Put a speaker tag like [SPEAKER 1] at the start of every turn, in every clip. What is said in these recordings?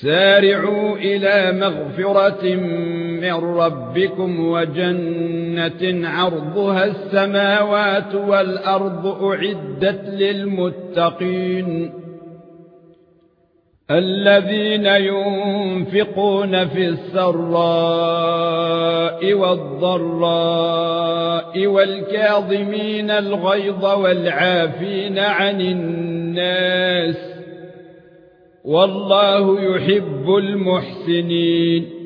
[SPEAKER 1] سارعوا إلى مغفرة من ربكم وجنة عرضها السماوات والأرض أعدت للمتقين. الذين ينفقون في السراء والضراء والكاظمين الغيظ والعافين عن الناس والله يحب المحسنين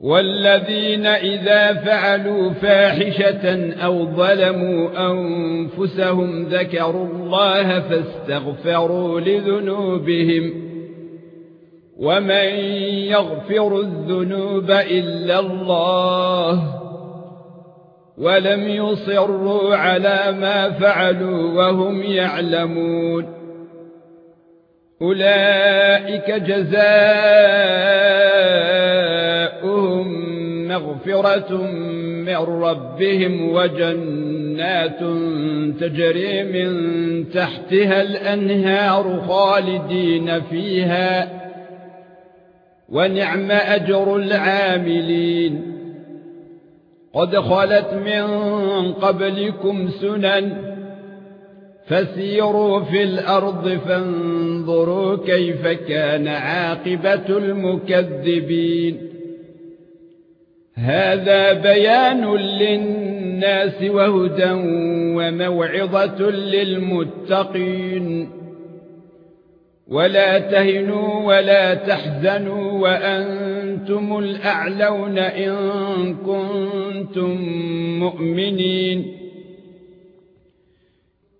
[SPEAKER 1] والذين إذا فعلوا فاحشة أو ظلموا أنفسهم ذكروا الله فاستغفروا لذنوبهم ومن يغفر الذنوب إلا الله ولم يصروا على ما فعلوا وهم يعلمون أولئك جزاؤهم مغفرة من ربهم وجنات تجري من تحتها الأنهار خالدين فيها ونعم أجر العاملين. قد خلت من قبلكم سنن فسيروا في الأرض فانظروا كيف كان عاقبة المكذبين. هذا بيان للناس وهدى وموعظة للمتقين. ولا تهنوا ولا تحزنوا وأنتم الأعلون إن كنتم مؤمنين.